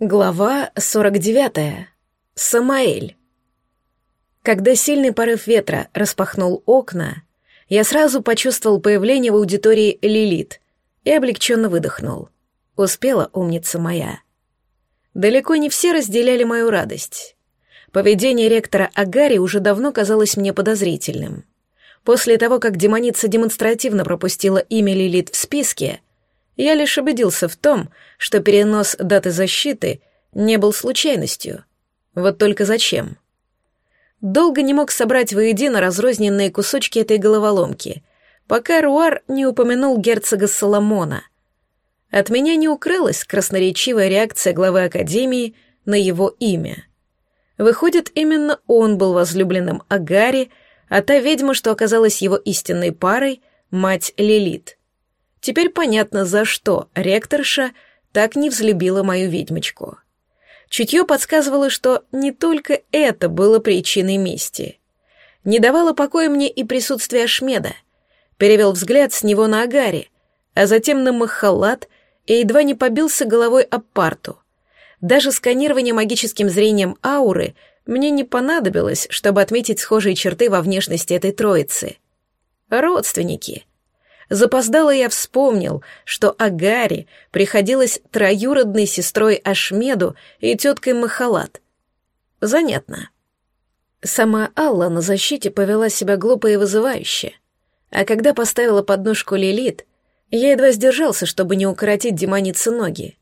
Глава 49. Самаэль. Когда сильный порыв ветра распахнул окна, я сразу почувствовал появление в аудитории Лилит и облегченно выдохнул. Успела умница моя. Далеко не все разделяли мою радость. Поведение ректора Агари уже давно казалось мне подозрительным. После того, как демоница демонстративно пропустила имя Лилит в списке — я лишь убедился в том, что перенос даты защиты не был случайностью. Вот только зачем? Долго не мог собрать воедино разрозненные кусочки этой головоломки, пока Руар не упомянул герцога Соломона. От меня не укрылась красноречивая реакция главы Академии на его имя. Выходит, именно он был возлюбленным Агари, а та ведьма, что оказалась его истинной парой, мать Лилит. Теперь понятно, за что ректорша так не взлюбила мою ведьмочку. Чутье подсказывало, что не только это было причиной мести. Не давало покоя мне и присутствие Шмеда. Перевел взгляд с него на Агари, а затем на Махалат и едва не побился головой об парту. Даже сканирование магическим зрением ауры мне не понадобилось, чтобы отметить схожие черты во внешности этой троицы. Родственники. Запоздало я вспомнил, что Агари приходилась троюродной сестрой Ашмеду и теткой Махалат. Занятно. Сама Алла на защите повела себя глупо и вызывающе. А когда поставила подножку Лилит, я едва сдержался, чтобы не укоротить демонице ноги.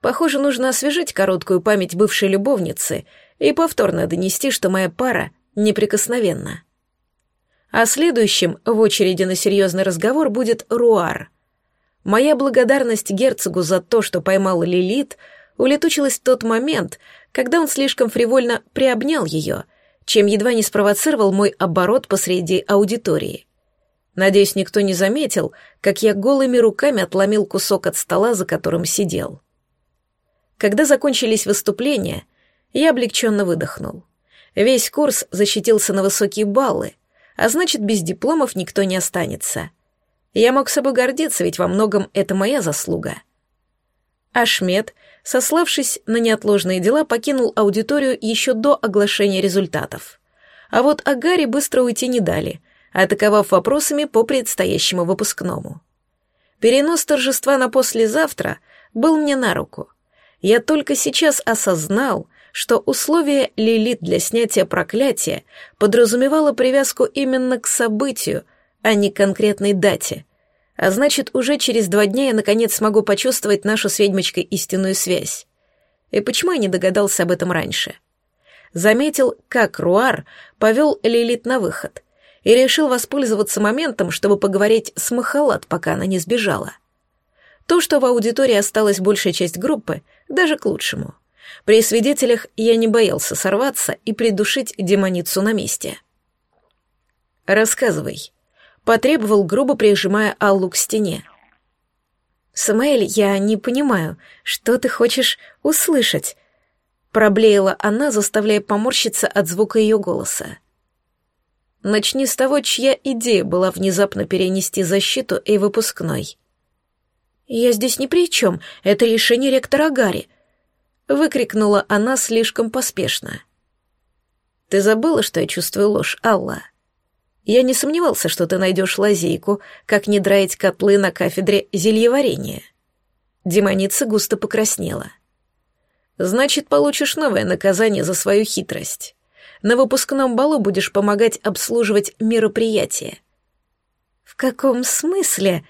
Похоже, нужно освежить короткую память бывшей любовницы и повторно донести, что моя пара неприкосновенна. А следующим в очереди на серьезный разговор будет Руар. Моя благодарность герцогу за то, что поймал Лилит, улетучилась в тот момент, когда он слишком фривольно приобнял ее, чем едва не спровоцировал мой оборот посреди аудитории. Надеюсь, никто не заметил, как я голыми руками отломил кусок от стола, за которым сидел. Когда закончились выступления, я облегченно выдохнул. Весь курс защитился на высокие баллы, а значит, без дипломов никто не останется. Я мог собой гордиться, ведь во многом это моя заслуга. Ашмед, сославшись на неотложные дела, покинул аудиторию еще до оглашения результатов. А вот Агаре быстро уйти не дали, атаковав вопросами по предстоящему выпускному. Перенос торжества на послезавтра был мне на руку. Я только сейчас осознал, что условие Лилит для снятия проклятия подразумевало привязку именно к событию, а не к конкретной дате. А значит, уже через два дня я наконец смогу почувствовать нашу с ведьмочкой истинную связь. И почему я не догадался об этом раньше? Заметил, как Руар повел Лилит на выход и решил воспользоваться моментом, чтобы поговорить с Махалат, пока она не сбежала. То, что в аудитории осталась большая часть группы, даже к лучшему. При свидетелях я не боялся сорваться и придушить демоницу на месте. «Рассказывай», — потребовал, грубо прижимая Аллу к стене. «Самаэль, я не понимаю, что ты хочешь услышать?» Проблеяла она, заставляя поморщиться от звука ее голоса. «Начни с того, чья идея была внезапно перенести защиту и выпускной». «Я здесь ни при чем, это решение ректора Гарри», выкрикнула она слишком поспешно. «Ты забыла, что я чувствую ложь, Алла? Я не сомневался, что ты найдешь лазейку, как не драить котлы на кафедре зельеварения». Демоница густо покраснела. «Значит, получишь новое наказание за свою хитрость. На выпускном балу будешь помогать обслуживать мероприятие». «В каком смысле?»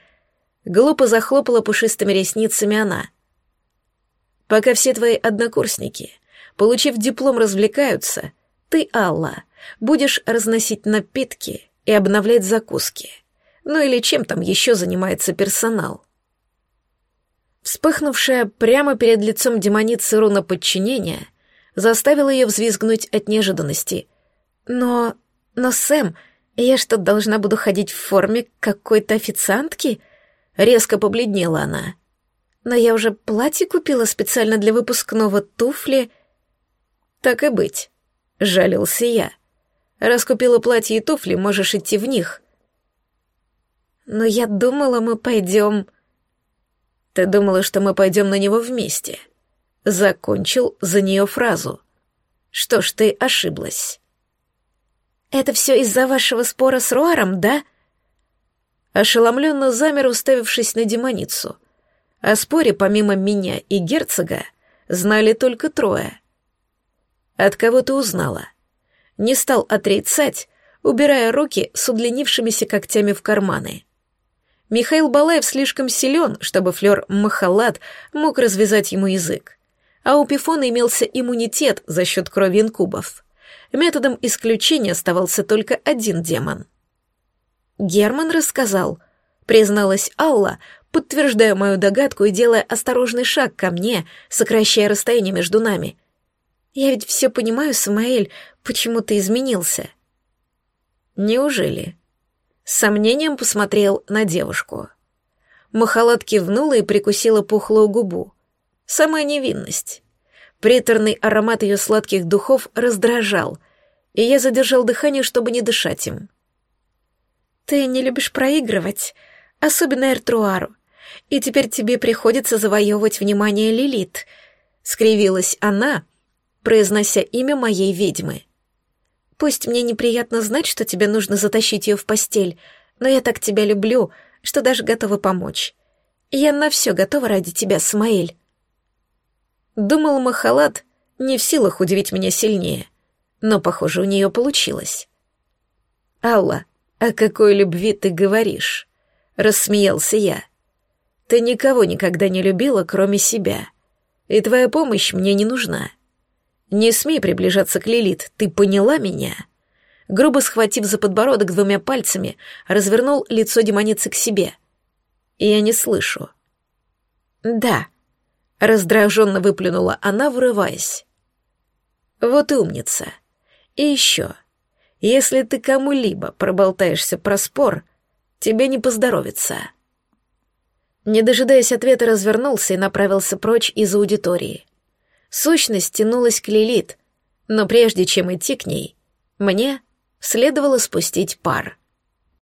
Глупо захлопала пушистыми ресницами она — Пока все твои однокурсники, получив диплом, развлекаются, ты, Алла, будешь разносить напитки и обновлять закуски. Ну или чем там еще занимается персонал. Вспыхнувшая прямо перед лицом демоницы руна подчинения заставила ее взвизгнуть от неожиданности. Но... но, Сэм, я что, должна буду ходить в форме какой-то официантки? Резко побледнела она. Но я уже платье купила специально для выпускного туфли. Так и быть, жалился я. Раз купила платье и туфли, можешь идти в них. Но я думала, мы пойдем... Ты думала, что мы пойдем на него вместе? закончил за нее фразу. Что ж ты ошиблась? Это все из-за вашего спора с Руаром, да? Ошеломленно замер, уставившись на демоницу. О споре помимо меня и герцога знали только трое. От кого ты узнала? Не стал отрицать, убирая руки с удлинившимися когтями в карманы. Михаил Балаев слишком силен, чтобы флер Махалат мог развязать ему язык. А у Пифона имелся иммунитет за счет крови инкубов. Методом исключения оставался только один демон. Герман рассказал, призналась Алла, подтверждая мою догадку и делая осторожный шаг ко мне, сокращая расстояние между нами. «Я ведь все понимаю, Самаэль, почему ты изменился?» «Неужели?» С сомнением посмотрел на девушку. Махалат кивнула и прикусила пухлую губу. Самая невинность. Приторный аромат ее сладких духов раздражал, и я задержал дыхание, чтобы не дышать им. «Ты не любишь проигрывать, особенно Эртруару, и теперь тебе приходится завоевывать внимание Лилит», — скривилась она, произнося имя моей ведьмы. Пусть мне неприятно знать, что тебе нужно затащить ее в постель, но я так тебя люблю, что даже готова помочь. Я на все готова ради тебя, Самаэль. Думал, Махалат не в силах удивить меня сильнее, но, похоже, у нее получилось. «Алла, о какой любви ты говоришь?» — рассмеялся я. «Ты никого никогда не любила, кроме себя, и твоя помощь мне не нужна. «Не смей приближаться к Лилит, ты поняла меня?» Грубо схватив за подбородок двумя пальцами, развернул лицо демоницы к себе. «Я не слышу». «Да», — раздраженно выплюнула она, вырываясь. «Вот и умница. И еще, если ты кому-либо проболтаешься про спор, тебе не поздоровится». Не дожидаясь ответа, развернулся и направился прочь из аудитории. Сущность тянулась к Лилит, но прежде чем идти к ней, мне следовало спустить пар.